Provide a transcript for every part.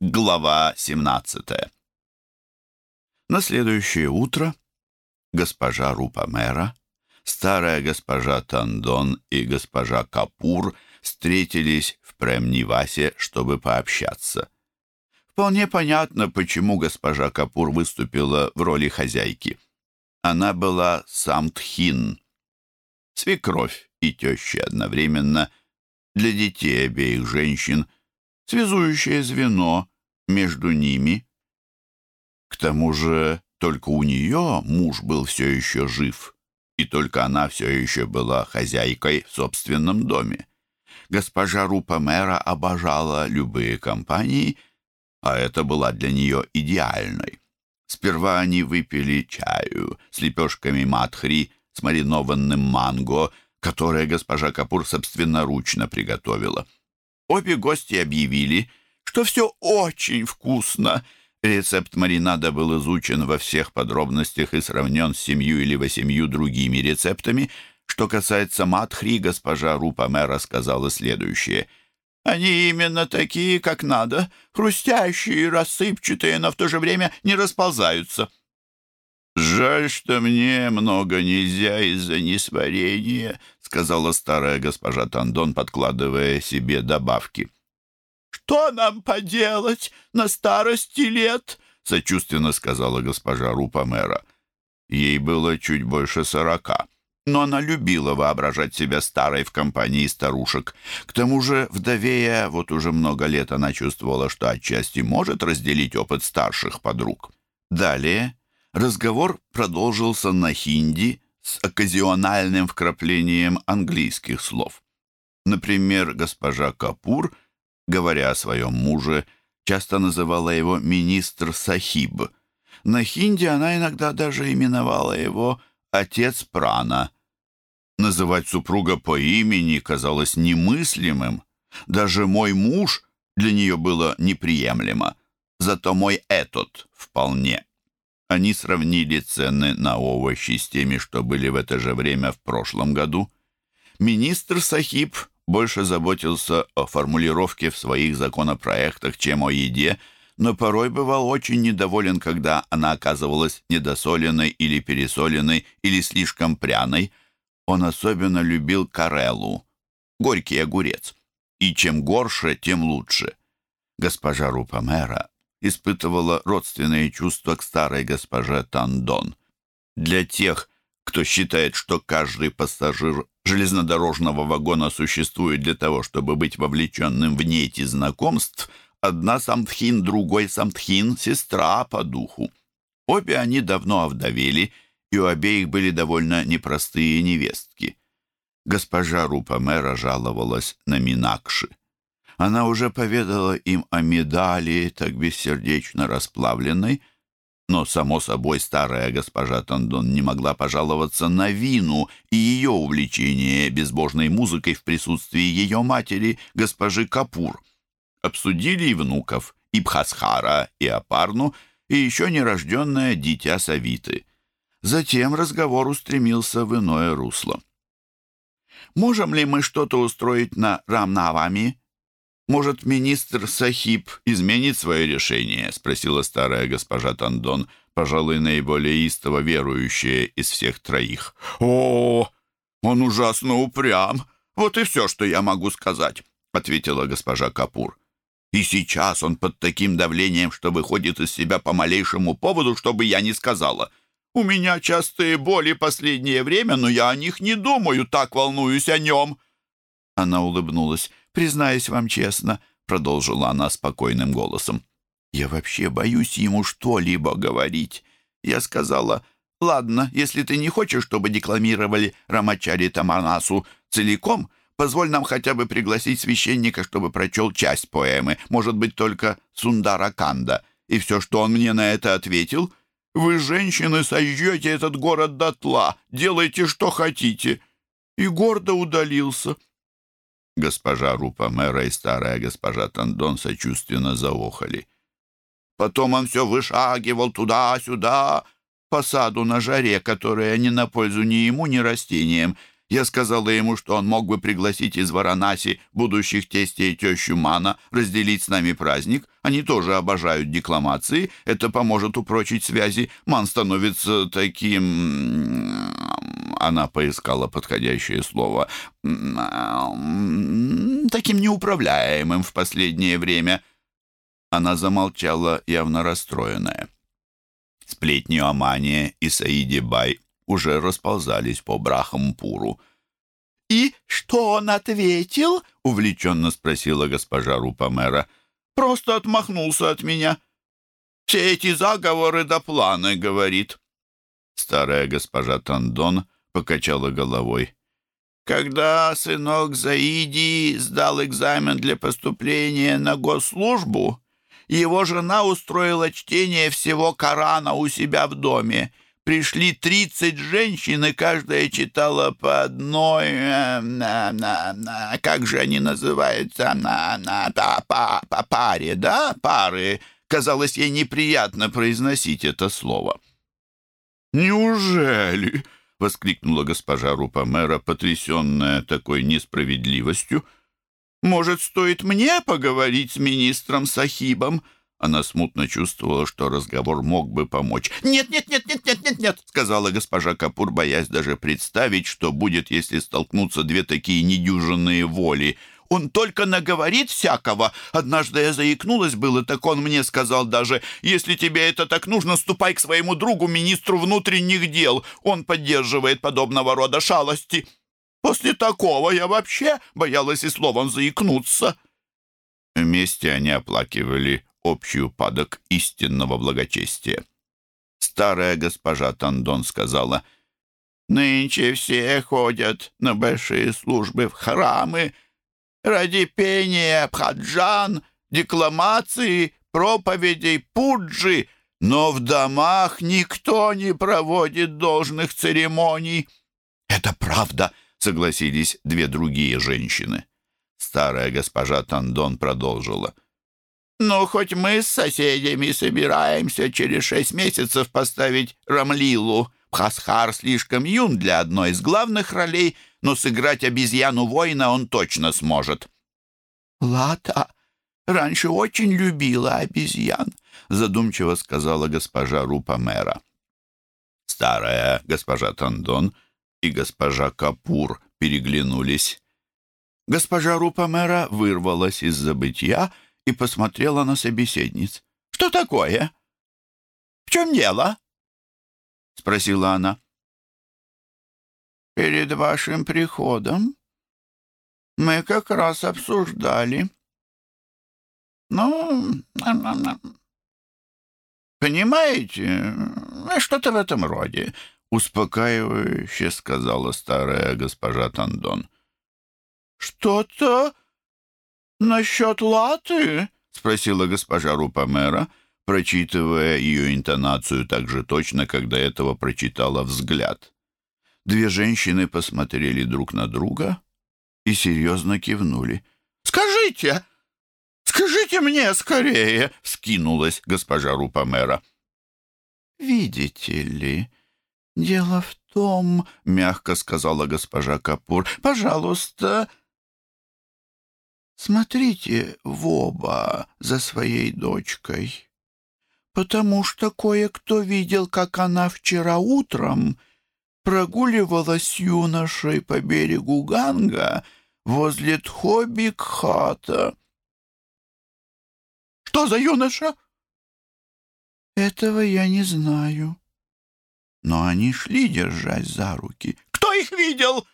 Глава 17 На следующее утро госпожа Рупамера, старая госпожа Тандон и госпожа Капур встретились в Премнивасе, чтобы пообщаться. Вполне понятно, почему госпожа Капур выступила в роли хозяйки. Она была самтхин, свекровь и теща одновременно для детей обеих женщин – связующее звено между ними. К тому же только у нее муж был все еще жив, и только она все еще была хозяйкой в собственном доме. Госпожа Рупа-мэра обожала любые компании, а это была для нее идеальной. Сперва они выпили чаю с лепешками матхри, с маринованным манго, которое госпожа Капур собственноручно приготовила — Обе гости объявили, что все очень вкусно. Рецепт маринада был изучен во всех подробностях и сравнен с семью или восемью другими рецептами. Что касается матхри, госпожа Рупаме рассказала следующее. «Они именно такие, как надо, хрустящие, рассыпчатые, но в то же время не расползаются». «Жаль, что мне много нельзя из-за несварения», — сказала старая госпожа Тандон, подкладывая себе добавки. «Что нам поделать на старости лет?» — сочувственно сказала госпожа Рупа мэра. Ей было чуть больше сорока, но она любила воображать себя старой в компании старушек. К тому же, вдовея, вот уже много лет она чувствовала, что отчасти может разделить опыт старших подруг. Далее Разговор продолжился на хинди с оказиональным вкраплением английских слов. Например, госпожа Капур, говоря о своем муже, часто называла его «министр Сахиб». На хинди она иногда даже именовала его «отец Прана». Называть супруга по имени казалось немыслимым. Даже мой муж для нее было неприемлемо. Зато мой этот вполне. Они сравнили цены на овощи с теми, что были в это же время в прошлом году. Министр Сахиб больше заботился о формулировке в своих законопроектах, чем о еде, но порой бывал очень недоволен, когда она оказывалась недосоленной или пересоленной или слишком пряной. Он особенно любил карелу, горький огурец. И чем горше, тем лучше. Госпожа Рупамера испытывала родственные чувства к старой госпоже Тандон. Для тех, кто считает, что каждый пассажир железнодорожного вагона существует для того, чтобы быть вовлеченным в нити знакомств, одна самтхин, другой самтхин — сестра по духу. Обе они давно овдовели, и у обеих были довольно непростые невестки. Госпожа Рупа-мэра жаловалась на Минакши. Она уже поведала им о медали, так бессердечно расплавленной, но, само собой, старая госпожа Тандон не могла пожаловаться на вину и ее увлечение безбожной музыкой в присутствии ее матери, госпожи Капур. Обсудили и внуков, и Бхасхара, и Апарну, и еще нерожденное дитя Савиты. Затем разговор устремился в иное русло. «Можем ли мы что-то устроить на Рамнавами?» «Может, министр Сахиб изменит свое решение?» — спросила старая госпожа Тандон, пожалуй, наиболее истово верующая из всех троих. «О, он ужасно упрям! Вот и все, что я могу сказать», — ответила госпожа Капур. «И сейчас он под таким давлением, что выходит из себя по малейшему поводу, чтобы я не сказала. У меня частые боли последнее время, но я о них не думаю, так волнуюсь о нем». Она улыбнулась. Признаюсь вам честно, продолжила она спокойным голосом. Я вообще боюсь ему что-либо говорить. Я сказала, ладно, если ты не хочешь, чтобы декламировали Рамачари Таманасу целиком, позволь нам хотя бы пригласить священника, чтобы прочел часть поэмы, может быть, только Сундара Канда. И все, что он мне на это ответил, «Вы, женщины, сожжете этот город дотла, делайте, что хотите». И гордо удалился. Госпожа Рупа мэра и старая госпожа Тандон сочувственно заохали. Потом он все вышагивал туда-сюда, по саду на жаре, которая не на пользу ни ему, ни растениям. Я сказала ему, что он мог бы пригласить из Варанаси будущих тестей и тещу Мана разделить с нами праздник. Они тоже обожают декламации. Это поможет упрочить связи. Ман становится таким... Она поискала подходящее слово. Таким неуправляемым в последнее время. Она замолчала, явно расстроенная. Сплетни о Мане и Саиде Бай уже расползались по Брахампуру. «И что он ответил?» — увлеченно спросила госпожа Рупамера. «Просто отмахнулся от меня. Все эти заговоры да планы, — говорит». Старая госпожа Тандон покачала головой. «Когда сынок Заиди сдал экзамен для поступления на госслужбу, его жена устроила чтение всего Корана у себя в доме — пришли 30 женщин, и каждая читала по одной... Э, на, на, на, как же они называются? На, на, по, по, по паре, да? Пары. Казалось, ей неприятно произносить это слово. «Неужели?» — воскликнула госпожа Рупамера, потрясенная такой несправедливостью. «Может, стоит мне поговорить с министром Сахибом?» Она смутно чувствовала, что разговор мог бы помочь. «Нет, нет, нет, нет, нет, нет, нет», — сказала госпожа Капур, боясь даже представить, что будет, если столкнутся две такие недюжинные воли. «Он только наговорит всякого. Однажды я заикнулась было, так он мне сказал даже, если тебе это так нужно, ступай к своему другу, министру внутренних дел. Он поддерживает подобного рода шалости. После такого я вообще боялась и словом заикнуться». Вместе они оплакивали общий упадок истинного благочестия. Старая госпожа Тандон сказала, «Нынче все ходят на большие службы в храмы ради пения бхаджан, декламации, проповедей пуджи, но в домах никто не проводит должных церемоний». «Это правда», — согласились две другие женщины. Старая госпожа Тандон продолжила — ну, хоть мы с соседями собираемся через шесть месяцев поставить Рамлилу. Пхасхар слишком юн для одной из главных ролей, но сыграть обезьяну-воина он точно сможет». «Лата раньше очень любила обезьян», — задумчиво сказала госпожа Рупа-мэра. Старая госпожа Тандон и госпожа Капур переглянулись. Госпожа Рупа-мэра вырвалась из забытья — и посмотрела на собеседниц. «Что такое? В чем дело?» — спросила она. «Перед вашим приходом мы как раз обсуждали. Ну, понимаете, что-то в этом роде», — успокаивающе сказала старая госпожа Тандон. «Что-то «Насчет латы?» — спросила госпожа Рупамера, прочитывая ее интонацию так же точно, как до этого прочитала взгляд. Две женщины посмотрели друг на друга и серьезно кивнули. «Скажите! Скажите мне скорее!» — скинулась госпожа Рупамера. «Видите ли, дело в том, — мягко сказала госпожа Капур, — пожалуйста, Смотрите в оба за своей дочкой, потому что кое-кто видел, как она вчера утром прогуливалась юношей по берегу Ганга возле Тхобикхата. «Что за юноша?» «Этого я не знаю. Но они шли, держась за руки. Кто их видел?»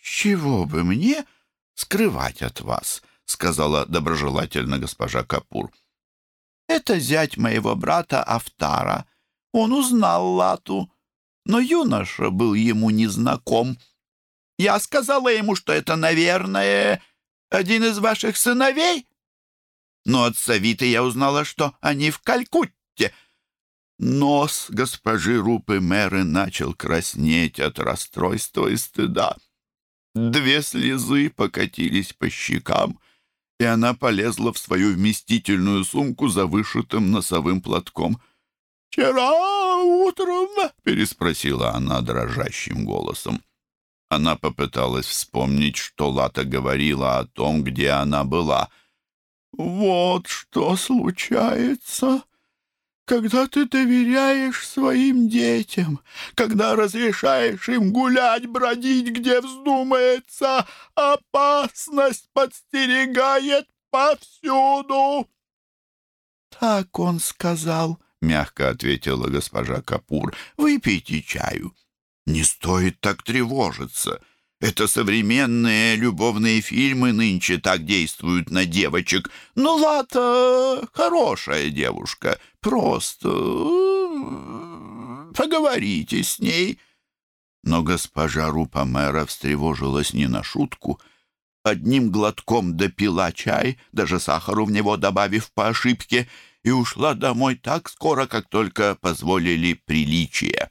«С чего бы мне...» скрывать от вас», — сказала доброжелательно госпожа Капур. «Это зять моего брата Афтара. Он узнал Лату, но юноша был ему незнаком. Я сказала ему, что это, наверное, один из ваших сыновей. Но от Савиты я узнала, что они в Калькутте». Нос госпожи Рупы Мэры начал краснеть от расстройства и стыда. Две слезы покатились по щекам, и она полезла в свою вместительную сумку за вышитым носовым платком. «Вчера утром?» — переспросила она дрожащим голосом. Она попыталась вспомнить, что Лата говорила о том, где она была. «Вот что случается, когда ты доверяешь своим детям, когда разрешаешь им гулять, бродить, где вздумается, опасность подстерегает повсюду!» «Так он сказал», — мягко ответила госпожа Капур. «Выпейте чаю». «Не стоит так тревожиться. Это современные любовные фильмы нынче так действуют на девочек. Ну, Лата хорошая девушка. Просто э, поговорите с ней». Но госпожа Рупа-мэра встревожилась не на шутку. Одним глотком допила чай, даже сахару в него добавив по ошибке, и ушла домой так скоро, как только позволили приличия.